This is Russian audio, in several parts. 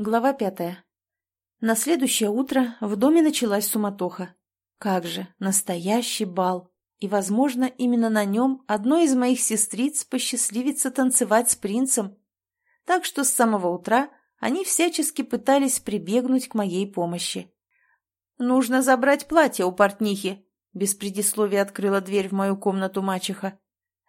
Глава пятая. На следующее утро в доме началась суматоха. Как же, настоящий бал. И, возможно, именно на нем одной из моих сестриц посчастливится танцевать с принцем. Так что с самого утра они всячески пытались прибегнуть к моей помощи. «Нужно забрать платье у портнихи», — без предисловия открыла дверь в мою комнату мачеха.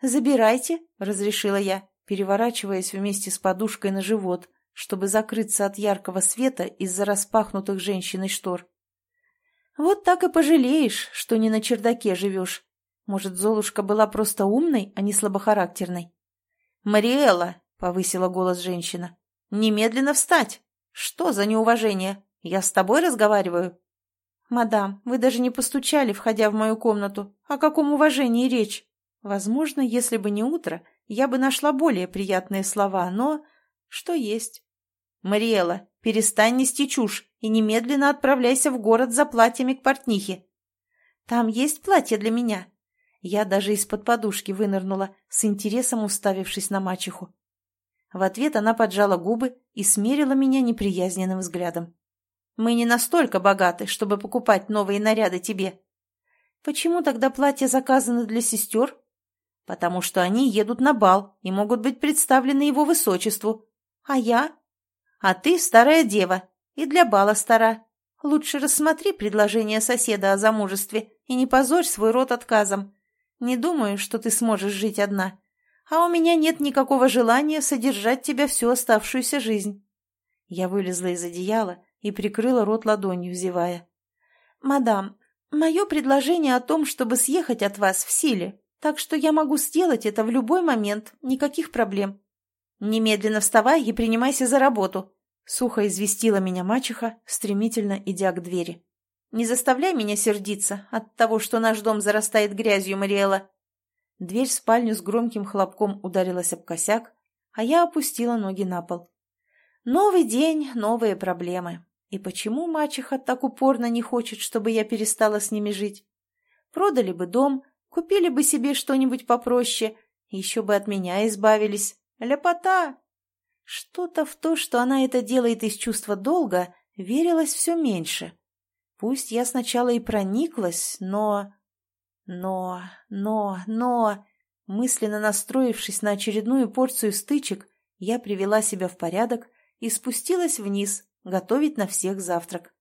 «Забирайте», — разрешила я, переворачиваясь вместе с подушкой на живот — чтобы закрыться от яркого света из-за распахнутых женщиной штор. Вот так и пожалеешь, что не на чердаке живешь. Может, Золушка была просто умной, а не слабохарактерной? «Мариэлла!» — повысила голос женщина. «Немедленно встать! Что за неуважение? Я с тобой разговариваю?» «Мадам, вы даже не постучали, входя в мою комнату. О каком уважении речь? Возможно, если бы не утро, я бы нашла более приятные слова, но... Что есть?» «Мариэла, перестань нести чушь и немедленно отправляйся в город за платьями к портнихе». «Там есть платье для меня?» Я даже из-под подушки вынырнула, с интересом уставившись на мачеху. В ответ она поджала губы и смерила меня неприязненным взглядом. «Мы не настолько богаты, чтобы покупать новые наряды тебе». «Почему тогда платья заказаны для сестер?» «Потому что они едут на бал и могут быть представлены его высочеству. А я?» А ты старая дева, и для бала стара. Лучше рассмотри предложение соседа о замужестве и не позорь свой род отказом. Не думаю, что ты сможешь жить одна. А у меня нет никакого желания содержать тебя всю оставшуюся жизнь. Я вылезла из одеяла и прикрыла рот ладонью, зевая. «Мадам, мое предложение о том, чтобы съехать от вас, в силе, так что я могу сделать это в любой момент, никаких проблем. «Немедленно вставай и принимайся за работу», — сухо известила меня мачеха, стремительно идя к двери. «Не заставляй меня сердиться от того, что наш дом зарастает грязью, Мариэла». Дверь в спальню с громким хлопком ударилась об косяк, а я опустила ноги на пол. Новый день, новые проблемы. И почему мачеха так упорно не хочет, чтобы я перестала с ними жить? Продали бы дом, купили бы себе что-нибудь попроще, еще бы от меня избавились. Ляпота! Что-то в то, что она это делает из чувства долга, верилось все меньше. Пусть я сначала и прониклась, но... Но, но, но... Мысленно настроившись на очередную порцию стычек, я привела себя в порядок и спустилась вниз, готовить на всех завтрак.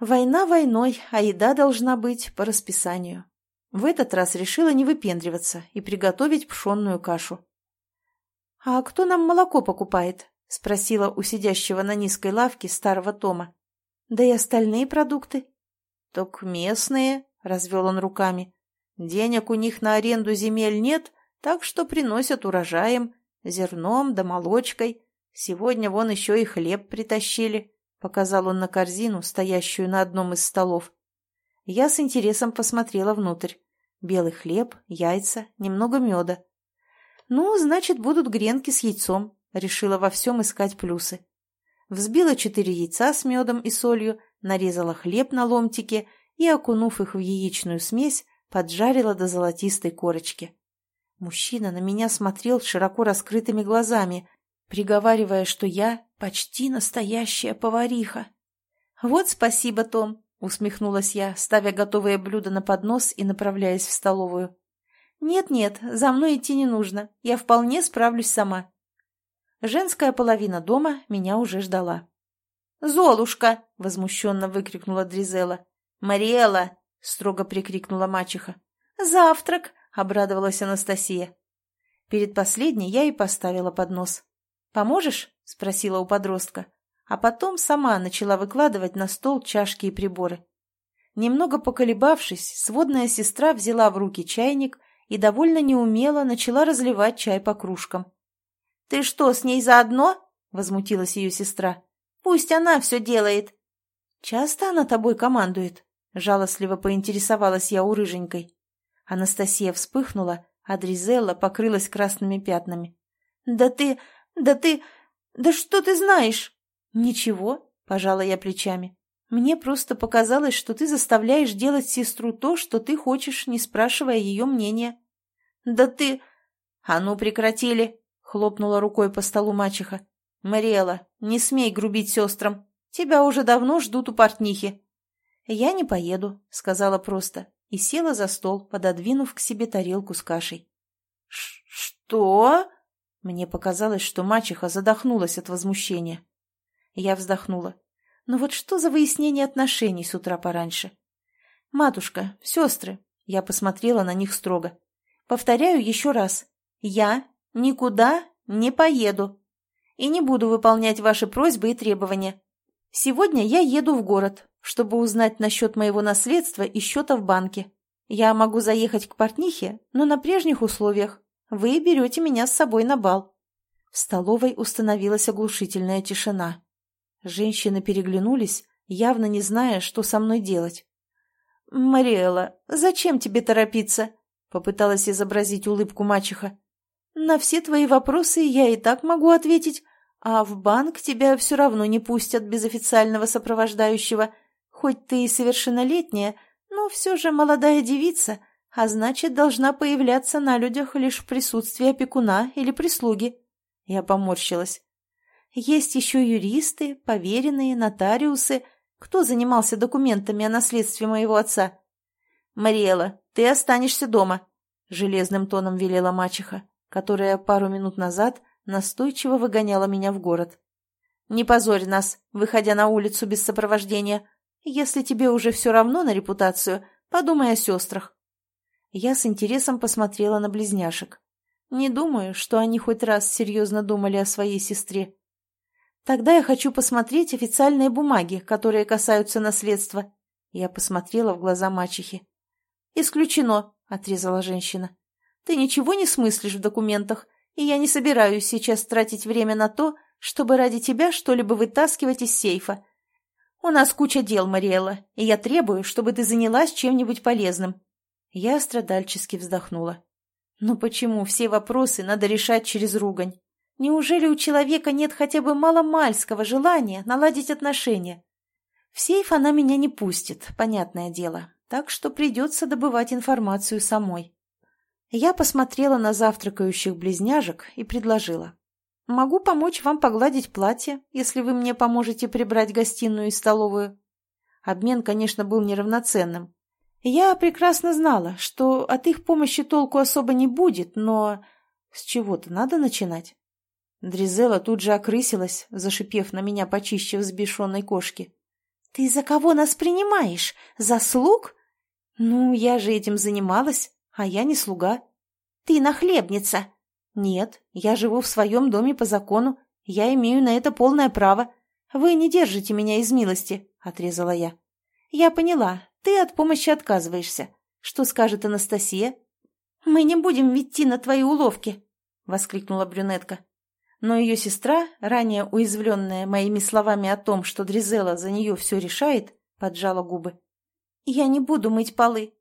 Война войной, а еда должна быть по расписанию. В этот раз решила не выпендриваться и приготовить пшенную кашу. «А кто нам молоко покупает?» — спросила у сидящего на низкой лавке старого Тома. «Да и остальные продукты». «Так местные», — развел он руками. «Денег у них на аренду земель нет, так что приносят урожаем, зерном да молочкой. Сегодня вон еще и хлеб притащили», — показал он на корзину, стоящую на одном из столов. Я с интересом посмотрела внутрь. Белый хлеб, яйца, немного меда. «Ну, значит, будут гренки с яйцом», — решила во всем искать плюсы. Взбила четыре яйца с медом и солью, нарезала хлеб на ломтики и, окунув их в яичную смесь, поджарила до золотистой корочки. Мужчина на меня смотрел широко раскрытыми глазами, приговаривая, что я почти настоящая повариха. «Вот спасибо, Том», — усмехнулась я, ставя готовое блюдо на поднос и направляясь в столовую. «Нет-нет, за мной идти не нужно. Я вполне справлюсь сама». Женская половина дома меня уже ждала. «Золушка!» — возмущенно выкрикнула Дризела. «Мариэла!» — строго прикрикнула мачеха. «Завтрак!» — обрадовалась Анастасия. Перед последней я и поставила поднос. «Поможешь?» — спросила у подростка. А потом сама начала выкладывать на стол чашки и приборы. Немного поколебавшись, сводная сестра взяла в руки чайник и довольно неумело начала разливать чай по кружкам. «Ты что, с ней заодно?» — возмутилась ее сестра. «Пусть она все делает». «Часто она тобой командует?» — жалостливо поинтересовалась я у рыженькой. Анастасия вспыхнула, а Дризелла покрылась красными пятнами. «Да ты... да ты... да что ты знаешь?» «Ничего», — пожала я плечами. «Мне просто показалось, что ты заставляешь делать сестру то, что ты хочешь, не спрашивая ее мнения». «Да ты...» «А ну, прекратили!» — хлопнула рукой по столу мачеха. «Мариэла, не смей грубить сестрам. Тебя уже давно ждут у портнихи». «Я не поеду», — сказала просто, и села за стол, пододвинув к себе тарелку с кашей. «Что?» Мне показалось, что мачеха задохнулась от возмущения. Я вздохнула. «Ну вот что за выяснение отношений с утра пораньше?» «Матушка, сестры», — я посмотрела на них строго. «Повторяю еще раз. Я никуда не поеду и не буду выполнять ваши просьбы и требования. Сегодня я еду в город, чтобы узнать насчет моего наследства и счета в банке. Я могу заехать к портнихе, но на прежних условиях. Вы берете меня с собой на бал». В столовой установилась оглушительная тишина. Женщины переглянулись, явно не зная, что со мной делать. «Мариэла, зачем тебе торопиться?» — попыталась изобразить улыбку мачеха. «На все твои вопросы я и так могу ответить, а в банк тебя все равно не пустят без официального сопровождающего. Хоть ты и совершеннолетняя, но все же молодая девица, а значит, должна появляться на людях лишь в присутствии опекуна или прислуги». Я поморщилась. «Есть еще юристы, поверенные, нотариусы, кто занимался документами о наследстве моего отца? Мариэла, ты останешься дома, железным тоном велела мачеха, которая пару минут назад настойчиво выгоняла меня в город. Не позорь нас, выходя на улицу без сопровождения. Если тебе уже все равно на репутацию, подумай о сестрах. Я с интересом посмотрела на близняшек. Не думаю, что они хоть раз серьезно думали о своей сестре. Тогда я хочу посмотреть официальные бумаги, которые касаются наследства. Я посмотрела в глаза мачехи. «Исключено», — отрезала женщина. «Ты ничего не смыслишь в документах, и я не собираюсь сейчас тратить время на то, чтобы ради тебя что-либо вытаскивать из сейфа. У нас куча дел, Мариэлла, и я требую, чтобы ты занялась чем-нибудь полезным». Я страдальчески вздохнула. «Но почему все вопросы надо решать через ругань? Неужели у человека нет хотя бы маломальского желания наладить отношения? В сейф она меня не пустит, понятное дело, так что придется добывать информацию самой. Я посмотрела на завтракающих близняжек и предложила. «Могу помочь вам погладить платье, если вы мне поможете прибрать гостиную и столовую». Обмен, конечно, был неравноценным. Я прекрасно знала, что от их помощи толку особо не будет, но с чего-то надо начинать. Дризела тут же окрысилась, зашипев на меня почище взбешенной кошки. «Ты за кого нас принимаешь? За слуг?» «Ну, я же этим занималась, а я не слуга». «Ты нахлебница!» «Нет, я живу в своем доме по закону, я имею на это полное право. Вы не держите меня из милости», — отрезала я. «Я поняла, ты от помощи отказываешься. Что скажет Анастасия?» «Мы не будем идти на твои уловки», — воскликнула брюнетка. Но ее сестра, ранее уязвленная моими словами о том, что Дризела за нее все решает, поджала губы. «Я не буду мыть полы».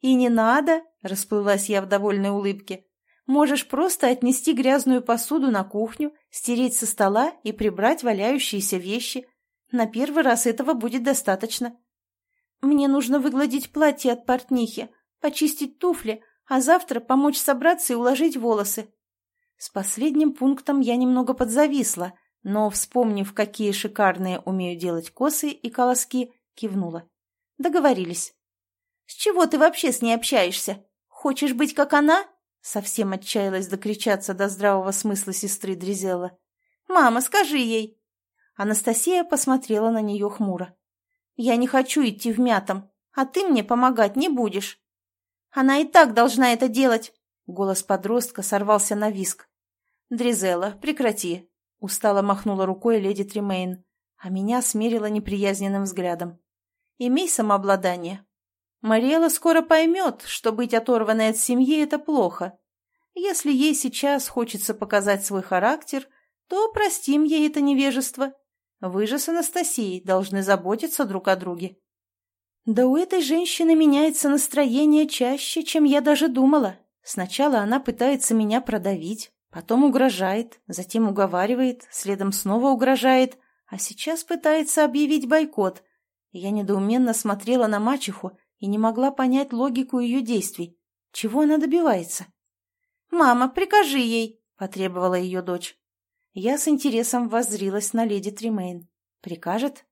«И не надо», — расплылась я в довольной улыбке. «Можешь просто отнести грязную посуду на кухню, стереть со стола и прибрать валяющиеся вещи. На первый раз этого будет достаточно». «Мне нужно выгладить платье от портнихи, почистить туфли, а завтра помочь собраться и уложить волосы», с последним пунктом я немного подзависла, но, вспомнив, какие шикарные умею делать косы и колоски, кивнула. Договорились. «С чего ты вообще с ней общаешься? Хочешь быть как она?» Совсем отчаялась докричаться до здравого смысла сестры Дризелла. «Мама, скажи ей!» Анастасия посмотрела на нее хмуро. «Я не хочу идти в мятом, а ты мне помогать не будешь». «Она и так должна это делать!» Голос подростка сорвался на виск. «Дризела, прекрати!» — устало махнула рукой леди Тримейн, а меня смерила неприязненным взглядом. «Имей самообладание. Мариэла скоро поймет, что быть оторванной от семьи — это плохо. Если ей сейчас хочется показать свой характер, то простим ей это невежество. Вы же с Анастасией должны заботиться друг о друге». Да у этой женщины меняется настроение чаще, чем я даже думала. Сначала она пытается меня продавить, Потом угрожает, затем уговаривает, следом снова угрожает, а сейчас пытается объявить бойкот. Я недоуменно смотрела на мачеху и не могла понять логику ее действий. Чего она добивается? «Мама, прикажи ей!» – потребовала ее дочь. Я с интересом воззрилась на леди Тримейн. «Прикажет?»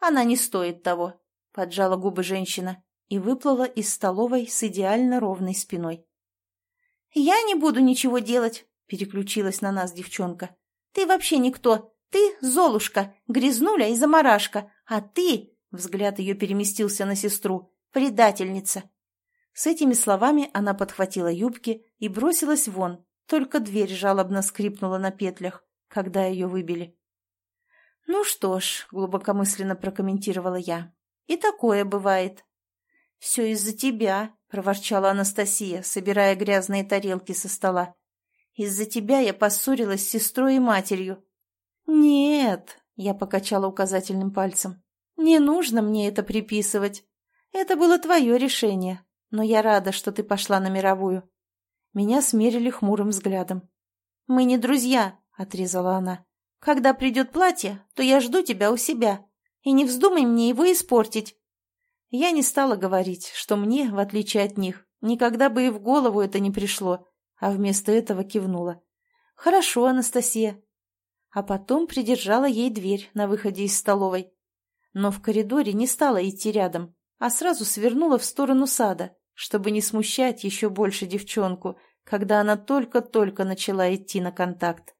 «Она не стоит того», — поджала губы женщина и выплыла из столовой с идеально ровной спиной. «Я не буду ничего делать», — переключилась на нас девчонка. «Ты вообще никто. Ты Золушка, грязнуля и заморашка. А ты...» — взгляд ее переместился на сестру. «Предательница». С этими словами она подхватила юбки и бросилась вон, только дверь жалобно скрипнула на петлях, когда ее выбили. «Ну что ж», — глубокомысленно прокомментировала я, — «и такое бывает». «Все из-за тебя», — проворчала Анастасия, собирая грязные тарелки со стола. «Из-за тебя я поссорилась с сестрой и матерью». «Нет», — я покачала указательным пальцем, — «не нужно мне это приписывать. Это было твое решение, но я рада, что ты пошла на мировую». Меня смерили хмурым взглядом. «Мы не друзья», — отрезала она. «Когда придет платье, то я жду тебя у себя. И не вздумай мне его испортить». Я не стала говорить, что мне, в отличие от них, никогда бы и в голову это не пришло, а вместо этого кивнула. «Хорошо, Анастасия». А потом придержала ей дверь на выходе из столовой. Но в коридоре не стала идти рядом, а сразу свернула в сторону сада, чтобы не смущать еще больше девчонку, когда она только-только начала идти на контакт.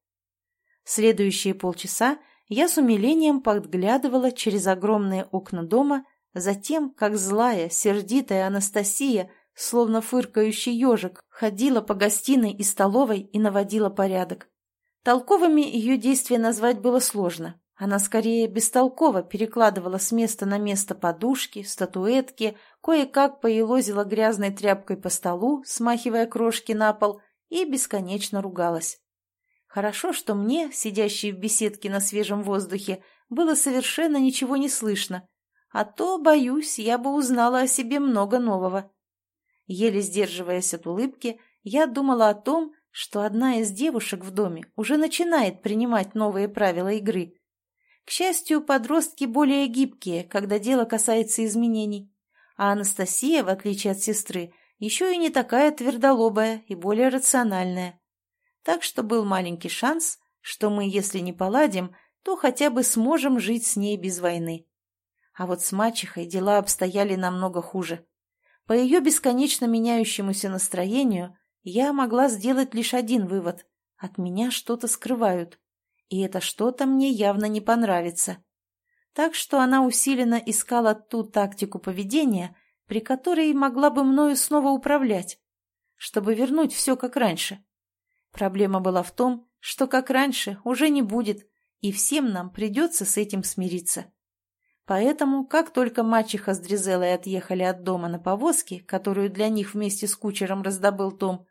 Следующие полчаса я с умилением подглядывала через огромные окна дома Затем, как злая, сердитая Анастасия, словно фыркающий ежик, ходила по гостиной и столовой и наводила порядок. Толковыми ее действия назвать было сложно. Она скорее бестолково перекладывала с места на место подушки, статуэтки, кое-как поелозила грязной тряпкой по столу, смахивая крошки на пол, и бесконечно ругалась. Хорошо, что мне, сидящей в беседке на свежем воздухе, было совершенно ничего не слышно, а то, боюсь, я бы узнала о себе много нового. Еле сдерживаясь от улыбки, я думала о том, что одна из девушек в доме уже начинает принимать новые правила игры. К счастью, подростки более гибкие, когда дело касается изменений. А Анастасия, в отличие от сестры, еще и не такая твердолобая и более рациональная. Так что был маленький шанс, что мы, если не поладим, то хотя бы сможем жить с ней без войны. А вот с мачехой дела обстояли намного хуже. По ее бесконечно меняющемуся настроению я могла сделать лишь один вывод. От меня что-то скрывают. И это что-то мне явно не понравится. Так что она усиленно искала ту тактику поведения, при которой могла бы мною снова управлять, чтобы вернуть все как раньше. Проблема была в том, что как раньше уже не будет, и всем нам придется с этим смириться. Поэтому, как только мачеха с Дризелой отъехали от дома на повозке, которую для них вместе с кучером раздобыл Том,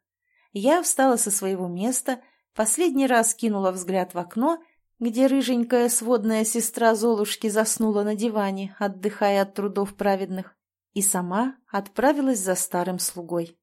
я встала со своего места, последний раз кинула взгляд в окно, где рыженькая сводная сестра Золушки заснула на диване, отдыхая от трудов праведных, и сама отправилась за старым слугой.